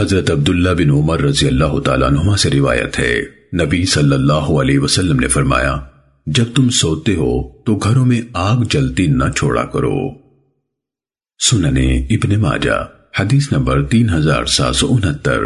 حضرت عبداللہ بن عمر رضی اللہ تعالیٰ عنہ سے روایت ہے۔ نبی صلی اللہ علیہ وسلم نے فرمایا، جب تم سوتے ہو تو گھروں میں آگ جلتی نہ چھوڑا کرو۔ سننے ابن ماجہ، حدیث نمبر تین ہزار سات سو انہتر۔